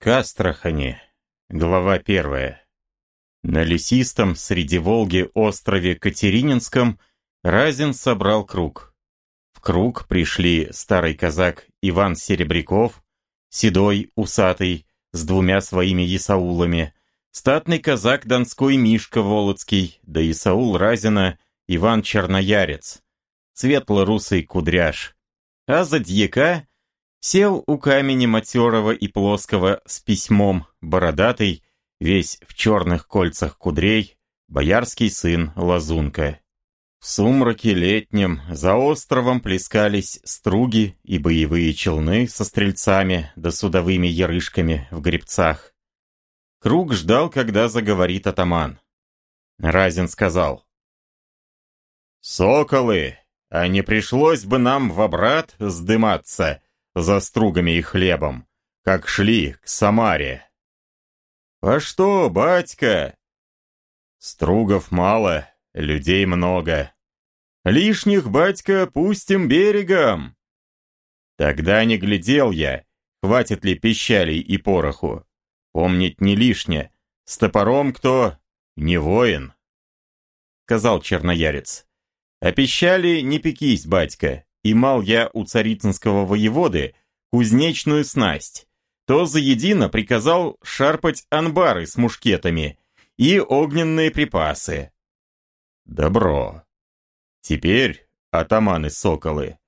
Кастрахани. Глава первая. На лесистом среди Волги острове Катерининском Разин собрал круг. В круг пришли старый казак Иван Серебряков, седой, усатый, с двумя своими Исаулами, статный казак Донской Мишка Волоцкий, да Исаул Разина Иван Черноярец, светло-русый кудряш, а за дьяка Сел у камени матерого и плоского с письмом, бородатый, весь в черных кольцах кудрей, боярский сын Лазунка. В сумраке летнем за островом плескались струги и боевые челны со стрельцами да судовыми ярышками в гребцах. Круг ждал, когда заговорит атаман. Разин сказал. «Соколы, а не пришлось бы нам в обрат сдыматься?» За стругами и хлебом, как шли к Самаре. «А что, батька?» «Стругов мало, людей много. Лишних, батька, пустим берегом!» Тогда не глядел я, хватит ли пищалей и пороху. Помнить не лишнее, с топором кто не воин. Сказал черноярец. А пищали не пекись, батька, и мал я у царицынского воеводы кузнечную снасть, то заедино приказал шарпать анбары с мушкетами и огненные припасы. Добро. Теперь, атаманы-соколы,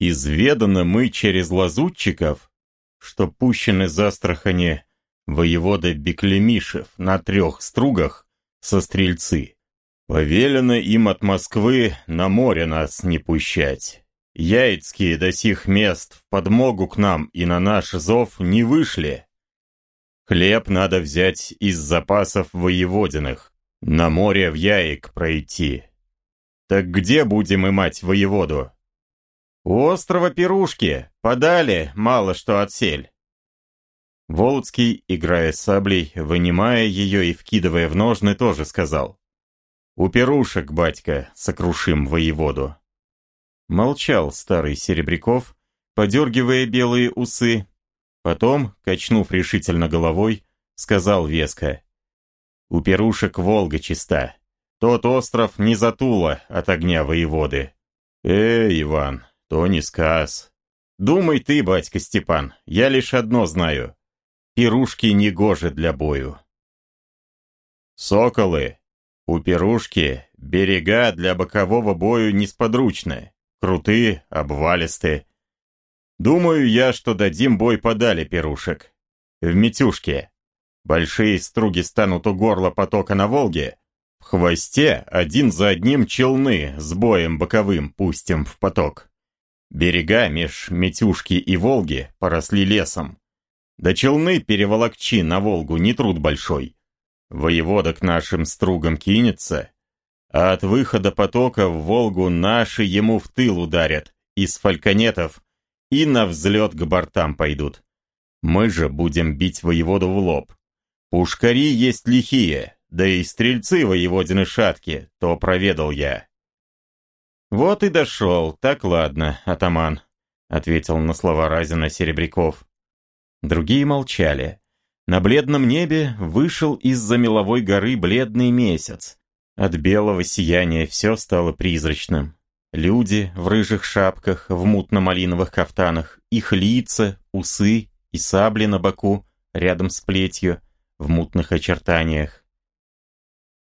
изведаны мы через лазутчиков, что пущены за Астрахани воевода Беклемишев на трех стругах со стрельцы. Повелено им от Москвы на море нас не пущать. Яицкие до сих мест в подмогу к нам и на наш зов не вышли. Хлеб надо взять из запасов воеводиных, на море в Яик пройти. Так где будем имать воеводу? У острова Пирушки, подали, мало что отсель. Волоцкий, играя саблей, вынимая ее и вкидывая в ножны, тоже сказал. «У пирушек, батька, сокрушим воеводу». Молчал старый Серебряков, подергивая белые усы. Потом, качнув решительно головой, сказал веско. «У пирушек Волга чиста. Тот остров не затуло от огня воеводы». «Э, Иван, то не сказ. Думай ты, батька Степан, я лишь одно знаю. Пирушки не гожи для бою». «Соколы, у пирушки берега для бокового бою несподручны крутые, обвалистые. Думаю я, что дадим бой подали пирушек. В Митюшке. Большие струги станут у горла потока на Волге. В хвосте один за одним челны с боем боковым пустим в поток. Берега меж Митюшки и Волги поросли лесом. Да челны переволокчи на Волгу не труд большой. Воевода к нашим стругам кинется, а от выхода потока в Волгу наши ему в тыл ударят, из фальконетов, и на взлет к бортам пойдут. Мы же будем бить воеводу в лоб. Пушкари есть лихие, да и стрельцы воеводины шатки, то проведал я. Вот и дошел, так ладно, атаман, ответил на слова Разина Серебряков. Другие молчали. На бледном небе вышел из-за меловой горы бледный месяц. От белого сияния все стало призрачным. Люди в рыжих шапках, в мутно-малиновых кафтанах, их лица, усы и сабли на боку, рядом с плетью, в мутных очертаниях.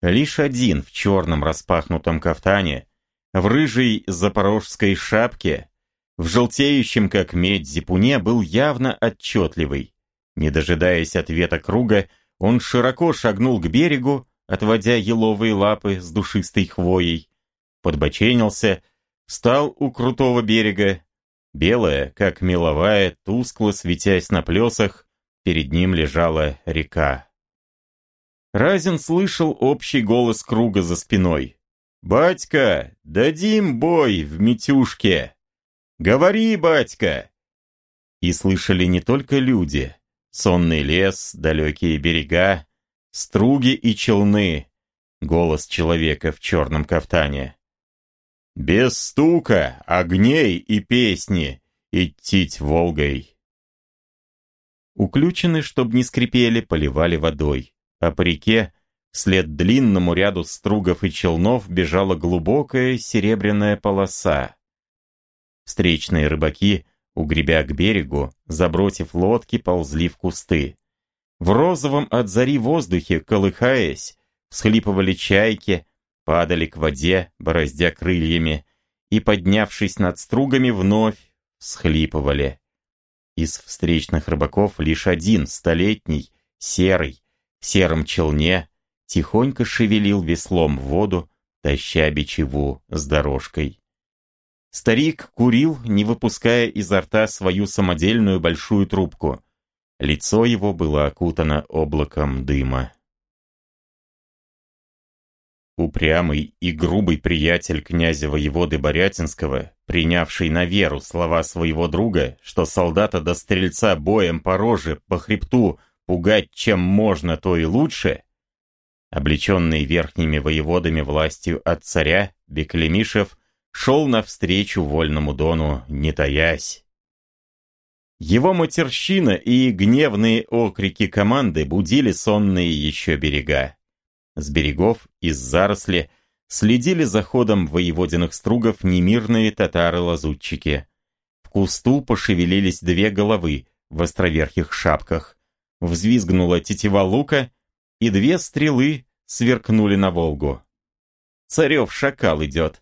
Лишь один в черном распахнутом кафтане, в рыжей запорожской шапке, в желтеющем как медь зипуне был явно отчетливый. Не дожидаясь ответа круга, он широко шагнул к берегу, отводя еловые лапы с душистой хвоей, подбоченился, встал у крутого берега. Белая, как меловая, тускло светясь на плесах, перед ним лежала река. Разин слышал общий голос круга за спиной. «Батька, дадим бой в Митюшке! Говори, батька!» И слышали не только люди. Сонный лес, далекие берега, струги и челны. Голос человека в черном кафтане. Без стука, огней и песни идтить Волгой. Уключены, чтобы не скрипели, поливали водой. А по реке, вслед длинному ряду стругов и челнов, бежала глубокая серебряная полоса. Встречные рыбаки, угребя к берегу, забросив лодки, ползли в кусты. В розовом от зари воздухе, колыхаясь, всхлипывали чайки, падали к воде, бороздя крыльями, и, поднявшись над стругами, вновь всхлипывали. Из встречных рыбаков лишь один, столетний, серый, в сером челне, тихонько шевелил веслом в воду, таща бичеву с дорожкой. Старик курил, не выпуская изо рта свою самодельную большую трубку. Лицо его было окутано облаком дыма. Упрямый и грубый приятель князя воеводы Борятинского, принявший на веру слова своего друга, что солдата до стрельца боем по роже, по хребту, пугать чем можно, то и лучше, облеченный верхними воеводами властью от царя, Беклемишев шел навстречу вольному дону, не таясь. Его матерщина и гневные окрики команды будили сонные еще берега. С берегов, из заросли, следили за ходом воеводиных стругов немирные татары-лазутчики. В кусту пошевелились две головы в островерхих шапках. Взвизгнула тетива лука, и две стрелы сверкнули на Волгу. Царев шакал идет.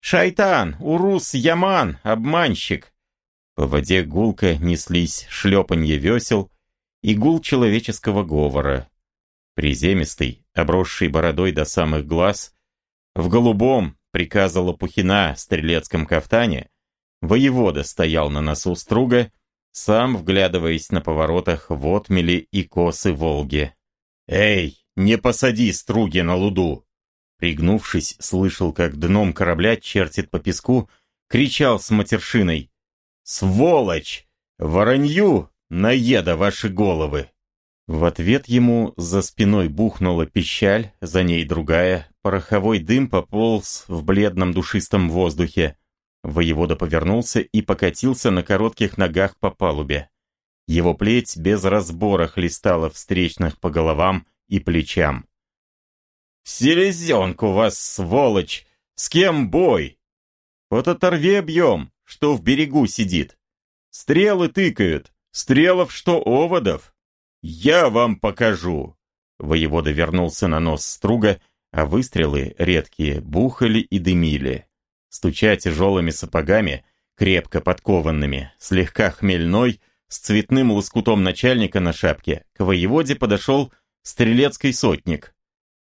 «Шайтан! Урус! Яман! Обманщик!» По воде гулко неслись шлепанье весел и гул человеческого говора. Приземистый, обросший бородой до самых глаз, в голубом, приказа Лопухина, стрелецком кафтане, воевода стоял на носу струга, сам вглядываясь на поворотах в отмели и косы Волги. «Эй, не посади струги на луду!» Пригнувшись, слышал, как дном корабля чертит по песку, кричал с матершиной. «Сволочь! Воронью наеда ваши головы!» В ответ ему за спиной бухнула пищаль, за ней другая, пороховой дым пополз в бледном душистом воздухе. Воевода повернулся и покатился на коротких ногах по палубе. Его плеть без разбора хлестала встречных по головам и плечам. «Селезенку вас, сволочь! С кем бой?» «Вот оторве бьем, что в берегу сидит. Стрелы тыкают, стрелов что оводов. «Я вам покажу!» Воевода вернулся на нос струга, а выстрелы, редкие, бухали и дымили. Стуча тяжелыми сапогами, крепко подкованными, слегка хмельной, с цветным лоскутом начальника на шапке, к воеводе подошел стрелецкий сотник.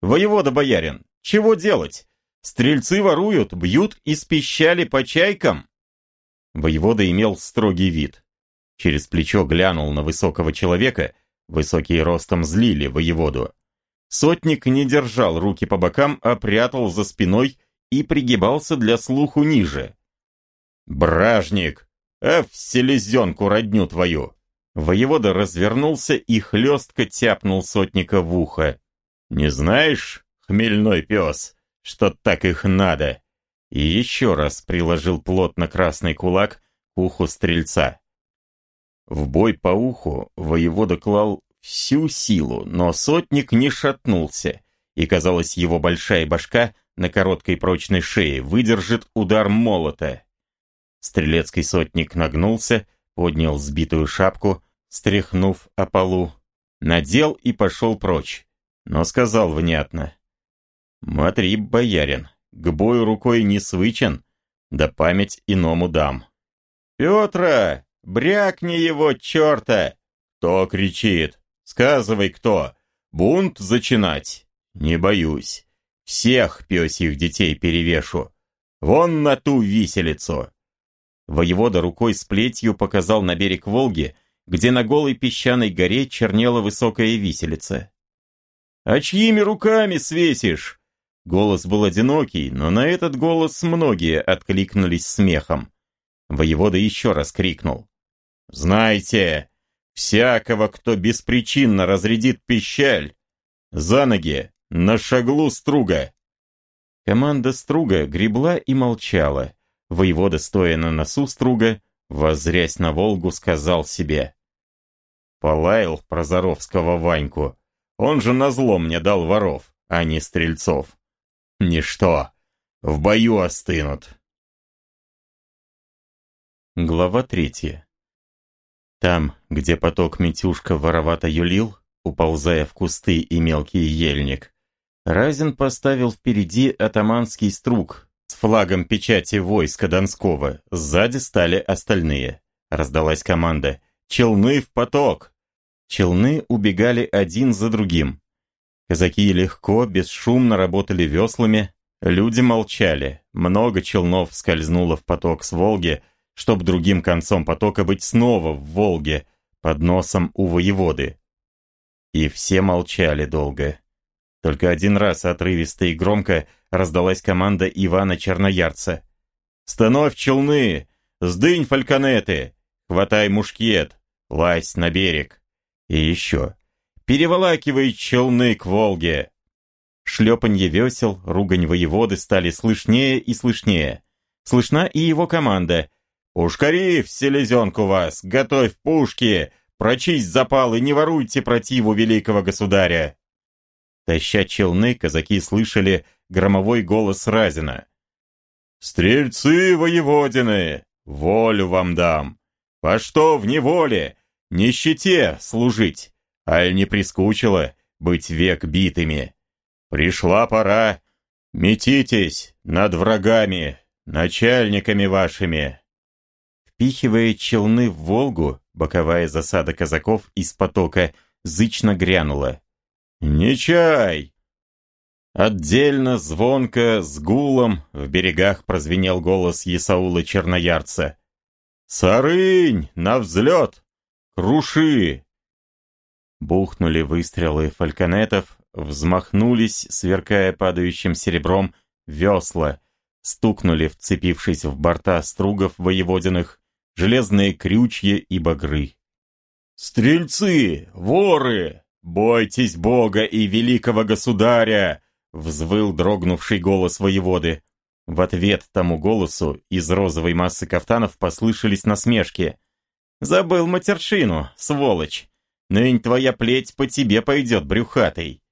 «Воевода-боярин, чего делать? Стрельцы воруют, бьют из пищали по чайкам!» Воевода имел строгий вид. Через плечо глянул на высокого человека Высокие ростом злили воеводу. Сотник не держал руки по бокам, а прятал за спиной и пригибался для слуху ниже. «Бражник! А в селезенку родню твою!» Воевода развернулся и хлестко тяпнул сотника в ухо. «Не знаешь, хмельной пес, что так их надо?» И еще раз приложил плотно красный кулак к уху стрельца. В бой по уху воевода клал всю силу, но сотник не шатнулся, и, казалось, его большая башка на короткой прочной шее выдержит удар молота. Стрелецкий сотник нагнулся, поднял сбитую шапку, стряхнув о полу, надел и пошел прочь, но сказал внятно. «Смотри, боярин, к бою рукой не свычен, да память иному дам». «Петра!» Брякни его, черта! Кто кричит? Сказывай, кто. Бунт зачинать? Не боюсь. Всех пёсьих детей перевешу. Вон на ту виселицу. Воевода рукой с плетью показал на берег Волги, где на голой песчаной горе чернела высокая виселица. «А чьими руками свесишь?» Голос был одинокий, но на этот голос многие откликнулись смехом. Воевода еще раз крикнул. Знайте, всякого, кто беспричинно разрядит пищаль, за ноги, на шаглу струга. Команда струга гребла и молчала. Воевода, стоя на носу струга, воззрясь на Волгу, сказал себе. Полаял Прозоровского Ваньку. Он же назло мне дал воров, а не стрельцов. Ничто, в бою остынут. Глава третья. Там, где поток Митюшка воровато юлил, уползая в кусты и мелкий ельник, Разин поставил впереди атаманский струк с флагом печати войска Донского. Сзади стали остальные. Раздалась команда «Челны в поток!». Челны убегали один за другим. Казаки легко, бесшумно работали веслами, люди молчали. Много челнов скользнуло в поток с Волги, чтоб другим концом потока быть снова в Волге, под носом у воеводы. И все молчали долго. Только один раз отрывисто и громко раздалась команда Ивана Черноярца. «Становь челны! Сдынь фальконеты! Хватай мушкет! Лазь на берег!» И еще. «Переволакивай челны к Волге!» Шлепанье весел, ругань воеводы стали слышнее и слышнее. Слышна и его команда. «Пушкари в селезенку вас! Готовь пушки! Прочисть запалы, не воруйте противу великого государя!» Таща челны, казаки слышали громовой голос Разина. «Стрельцы воеводины, волю вам дам! По что в неволе, нищете служить, аль не прискучило быть век битыми? Пришла пора, метитесь над врагами, начальниками вашими!» Впихивая челны в Волгу, боковая засада казаков из потока зычно грянула. «Не чай!» Отдельно, звонко, с гулом в берегах прозвенел голос Есаула Черноярца. «Сарынь! На взлет! Круши!» Бухнули выстрелы фальконетов, взмахнулись, сверкая падающим серебром, весла, стукнули, вцепившись в борта стругов воеводиных, железные крючья и багры. «Стрельцы! Воры! «Бойтесь Бога и великого государя!» — взвыл дрогнувший голос воеводы. В ответ тому голосу из розовой массы кафтанов послышались насмешки. «Забыл матершину, сволочь! Нынь твоя плеть по тебе пойдет, брюхатый!»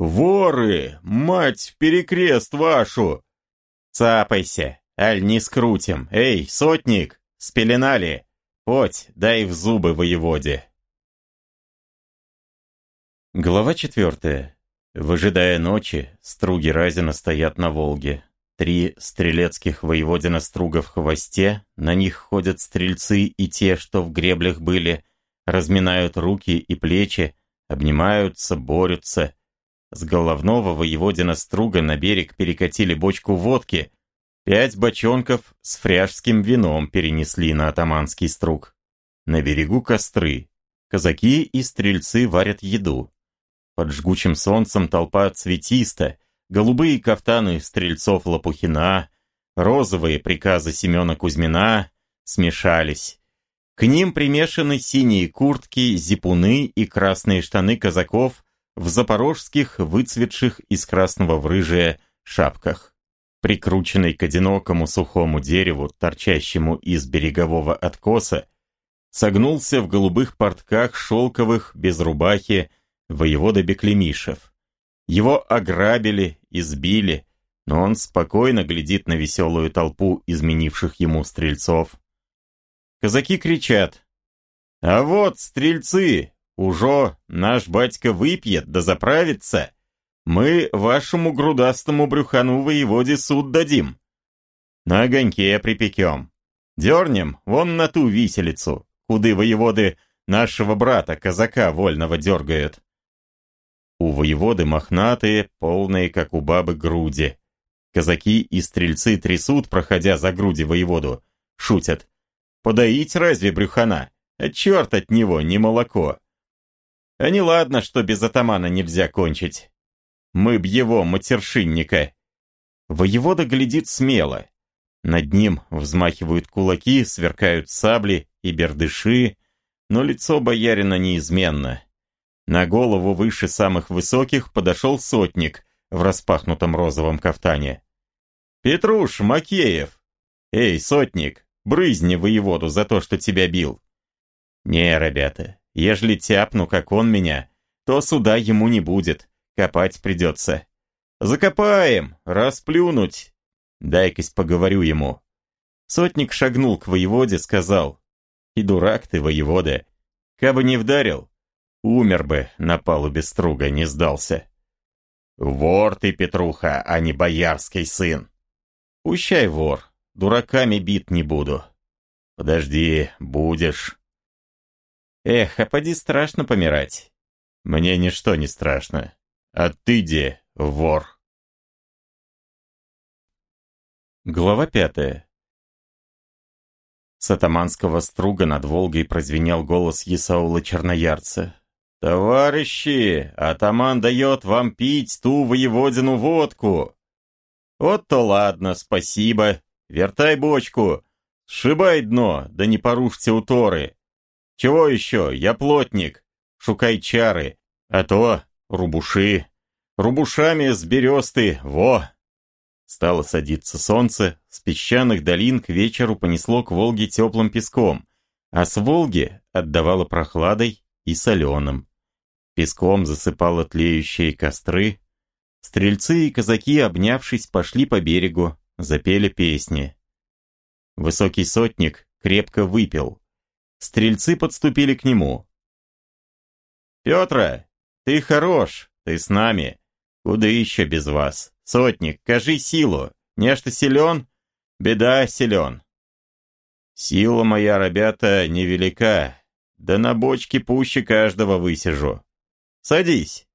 «Воры! Мать перекрест вашу!» «Цапайся, аль не скрутим! Эй, сотник, спеленали! Поть, дай в зубы воеводе!» Глава четвертая. Выжидая ночи, струги Разина стоят на Волге. Три стрелецких воеводина струга в хвосте, на них ходят стрельцы и те, что в греблях были, разминают руки и плечи, обнимаются, борются. С головного воеводина струга на берег перекатили бочку водки, пять бочонков с фряжским вином перенесли на атаманский струг. На берегу костры. Казаки и стрельцы варят еду. Под жгучим солнцем толпа цветиста, голубые кафтаны стрельцов Лопухина, розовые приказы Семена Кузьмина смешались. К ним примешаны синие куртки, зипуны и красные штаны казаков в запорожских, выцветших из красного в рыжие шапках. Прикрученный к одинокому сухому дереву, торчащему из берегового откоса, согнулся в голубых портках шелковых, без рубахи, воевода Беклемишев. Его ограбили, избили, но он спокойно глядит на веселую толпу изменивших ему стрельцов. Казаки кричат «А вот, стрельцы, уже наш батька выпьет да заправится, мы вашему грудастому брюхану воеводе суд дадим. На огоньке припекем, дернем вон на ту виселицу, куды воеводы нашего брата, казака вольного дергают. У воеводы мохнатые, полные, как у бабы, груди. Казаки и стрельцы трясут, проходя за груди воеводу. Шутят. Подоить разве брюхана? А черт от него, не молоко. А не ладно, что без атамана нельзя кончить. Мы б его, матершинника. Воевода глядит смело. Над ним взмахивают кулаки, сверкают сабли и бердыши, но лицо боярина неизменно. На голову выше самых высоких подошел сотник в распахнутом розовом кафтане. «Петруш Макеев! Эй, сотник, брызни воеводу за то, что тебя бил!» «Не, ребята, Ежели тяпну, как он меня, то суда ему не будет, копать придется. Закопаем, расплюнуть. Дай-кась поговорю ему. Сотник шагнул к воеводе, сказал, «И дурак ты, воевода, кабы не вдарил, умер бы на палубе струга, не сдался». «Вор ты, Петруха, а не боярский сын!» «Пущай вор, дураками бит не буду». «Подожди, будешь». «Эх, а поди страшно помирать». «Мне ничто не страшно. А ты где, вор?» Глава пятая. С атаманского струга над Волгой прозвенел голос Есаула Черноярца. «Товарищи, атаман дает вам пить ту воеводину водку!» «Вот то ладно, спасибо. Вертай бочку. Сшибай дно, да не порушьте уторы. Чего еще? Я плотник. Шукай чары. А то рубуши. Рубушами с бересты, во!» Стало садиться солнце, с песчаных долин к вечеру понесло к Волге теплым песком, а с Волги отдавало прохладой и соленым. Песком засыпало тлеющие костры. Стрельцы и казаки, обнявшись, пошли по берегу, запели песни. Высокий сотник крепко выпил. Стрельцы подступили к нему. «Петра, ты хорош, ты с нами. Куда еще без вас? Сотник, кажи силу. Нечто силен? Беда силен. Сила моя, ребята, невелика. Да на бочке пуще каждого высижу. Садись.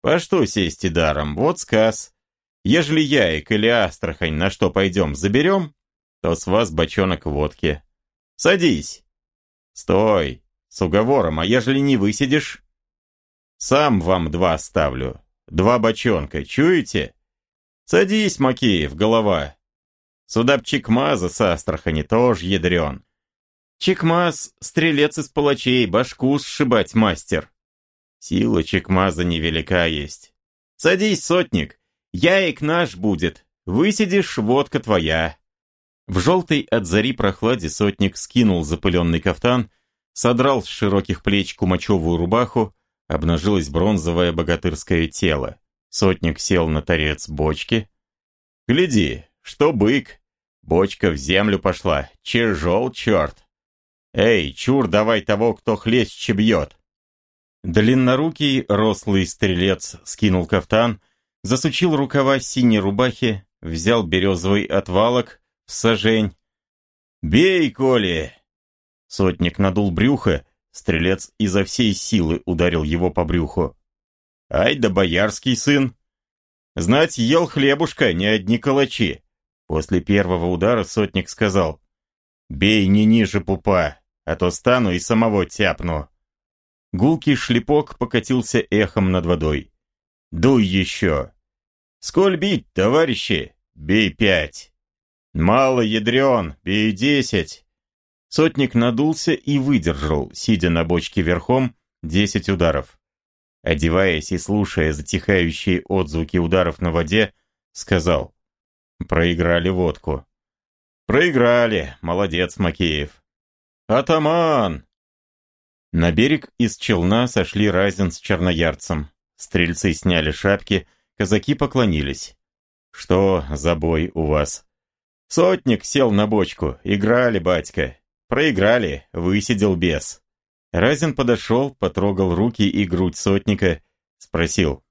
По что сесть и даром? Вот сказ. Ежели яик или Астрахань на что пойдем заберем, то с вас бочонок водки. Садись. Стой. С уговором, а ежели не высидишь? Сам вам два ставлю. Два бочонка, чуете? Садись, Макеев, голова. Сюда б Чекмаза с Астрахани тоже ядрен. Чекмаз — стрелец из палачей, башку сшибать мастер. Сила Чекмаза невелика есть. Садись, сотник, яик наш будет, высидишь, водка твоя. В желтой от зари прохладе сотник скинул запыленный кафтан, содрал с широких плеч кумачевую рубаху, обнажилось бронзовое богатырское тело. Сотник сел на торец бочки. «Гляди, что бык! Бочка в землю пошла, чержол черт! Эй, чур, давай того, кто хлеще бьет!» Длиннорукий, рослый стрелец скинул кафтан, засучил рукава синей рубахи, взял березовый отвалок в сажень. «Бей, Коли!» Сотник надул брюхо, стрелец изо всей силы ударил его по брюху. Ай да боярский сын. Знать, ел хлебушка, не одни калачи. После первого удара сотник сказал, «Бей не ниже пупа, а то стану и самого тяпну». Гулкий шлепок покатился эхом над водой. «Дуй еще!» «Сколь бить, товарищи? Бей пять!» «Мало ядрен, бей десять!» Сотник надулся и выдержал, сидя на бочке верхом, десять ударов одеваясь и слушая затихающие отзвуки ударов на воде, сказал «Проиграли водку». «Проиграли, молодец, Макеев». «Атаман!» На берег из челна сошли Разин с черноярцем. Стрельцы сняли шапки, казаки поклонились. «Что за бой у вас?» «Сотник сел на бочку. Играли, батька. Проиграли, высидел бес». Разин подошел, потрогал руки и грудь сотника, спросил.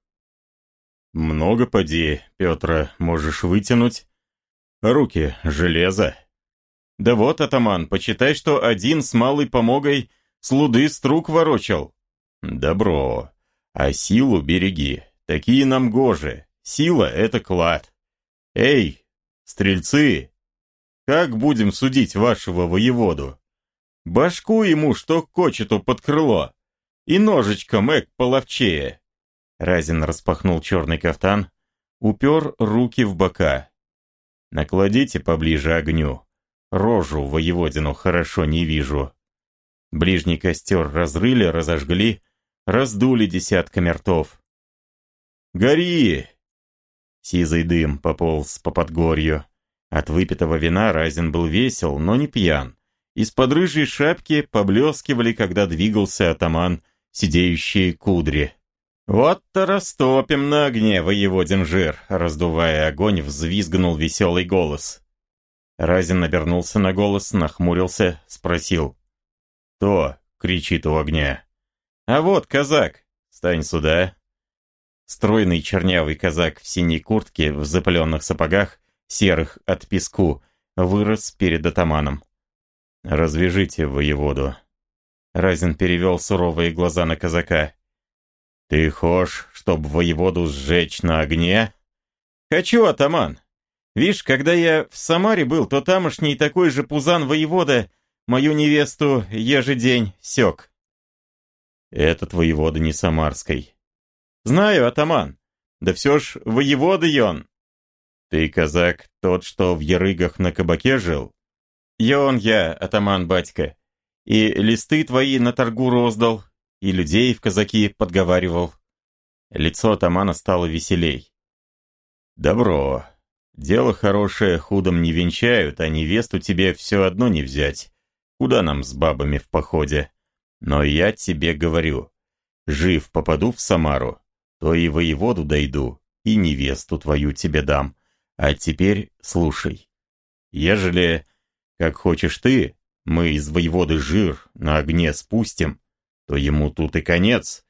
«Много поди, Петра, можешь вытянуть? Руки железо». «Да вот, атаман, почитай, что один с малой помогой слуды струк ворочал». «Добро. А силу береги. Такие нам гожи. Сила — это клад. Эй, стрельцы, как будем судить вашего воеводу?» Башку ему, что кочету под крыло. И ножичком эк половчее. Разин распахнул черный кафтан, упер руки в бока. Накладите поближе огню. Рожу воеводину хорошо не вижу. Ближний костер разрыли, разожгли, раздули десятками ртов. «Гори!» Сизый дым пополз по подгорью. От выпитого вина Разин был весел, но не пьян Из-под рыжей шапки поблескивали, когда двигался атаман, сидеющие кудри. «Вот-то растопим на огне воеводин жир!» Раздувая огонь, взвизгнул веселый голос. Разин обернулся на голос, нахмурился, спросил. «Кто?» — кричит у огня. «А вот казак! Стань сюда!» Стройный чернявый казак в синей куртке, в запыленных сапогах, серых от песку, вырос перед атаманом. «Развяжите воеводу». Разин перевел суровые глаза на казака. «Ты хошь, чтоб воеводу сжечь на огне?» «Хочу, атаман. Вишь, когда я в Самаре был, то тамошний такой же пузан-воевода мою невесту ежедень сёк». «Этот воевода не самарской». «Знаю, атаман. Да все ж воевода он». «Ты, казак, тот, что в Ярыгах на кабаке жил?» «Ён я, атаман батька. И листы твои на торгу роздал, и людей в казаки подговаривал». Лицо атамана стало веселей. «Добро. Дело хорошее худом не венчают, а невесту тебе все одно не взять. Куда нам с бабами в походе? Но я тебе говорю, жив попаду в Самару, то и воеводу дойду, и невесту твою тебе дам. А теперь слушай. Ежели, как хочешь ты, мы из воеводы жир на огне спустим, то ему тут и конец.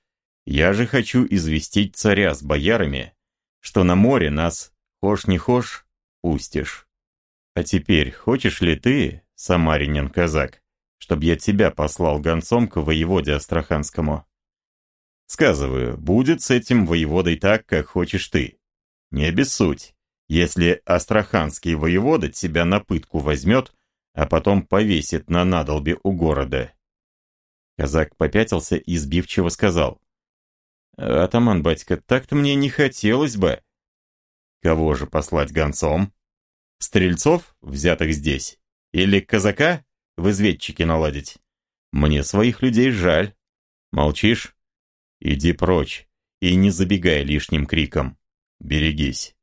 Я же хочу известить царя с боярами, что на море нас, хошь не хошь, пустишь. А теперь хочешь ли ты, самаринин казак, чтоб я тебя послал гонцом к воеводе Астраханскому? Сказываю, будет с этим воеводой так, как хочешь ты. Не обессудь. Если астраханский воевода тебя на пытку возьмет, а потом повесит на надолбе у города. Казак попятился и сбивчиво сказал. «Атаман, батька, так-то мне не хотелось бы». «Кого же послать гонцом? Стрельцов, взятых здесь? Или казака в изведчике наладить? Мне своих людей жаль. Молчишь? Иди прочь и не забегай лишним криком. Берегись».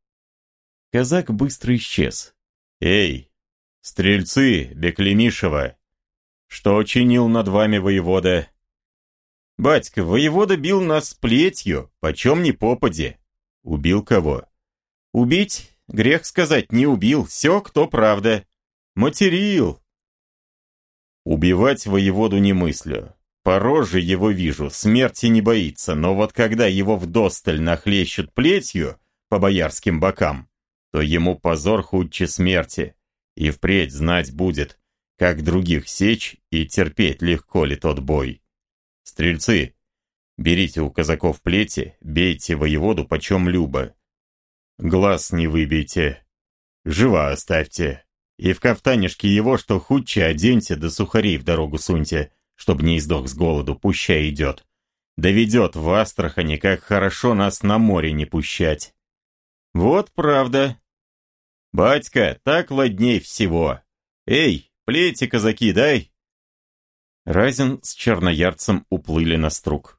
Казак быстро исчез. «Эй, стрельцы Беклемишева, что чинил над вами воевода?» «Батька, воевода бил нас плетью, почем не попади». «Убил кого?» «Убить? Грех сказать, не убил, все кто правда. Материл». «Убивать воеводу не мыслю. По роже его вижу, смерти не боится, но вот когда его вдосталь нахлещут плетью по боярским бокам, то ему позор худче смерти, и впредь знать будет, как других сечь и терпеть легко ли тот бой. Стрельцы, берите у казаков плети, бейте воеводу почем любо. Глаз не выбейте, жива оставьте, и в кафтанишке его, что худче, оденьте, да сухарей в дорогу суньте, чтоб не издох с голоду, пуща идет. Доведет в Астрахани, как хорошо нас на море не пущать. Вот правда, «Батька, так ладней всего! Эй, плети, казаки, дай!» Разин с черноярцем уплыли на струк.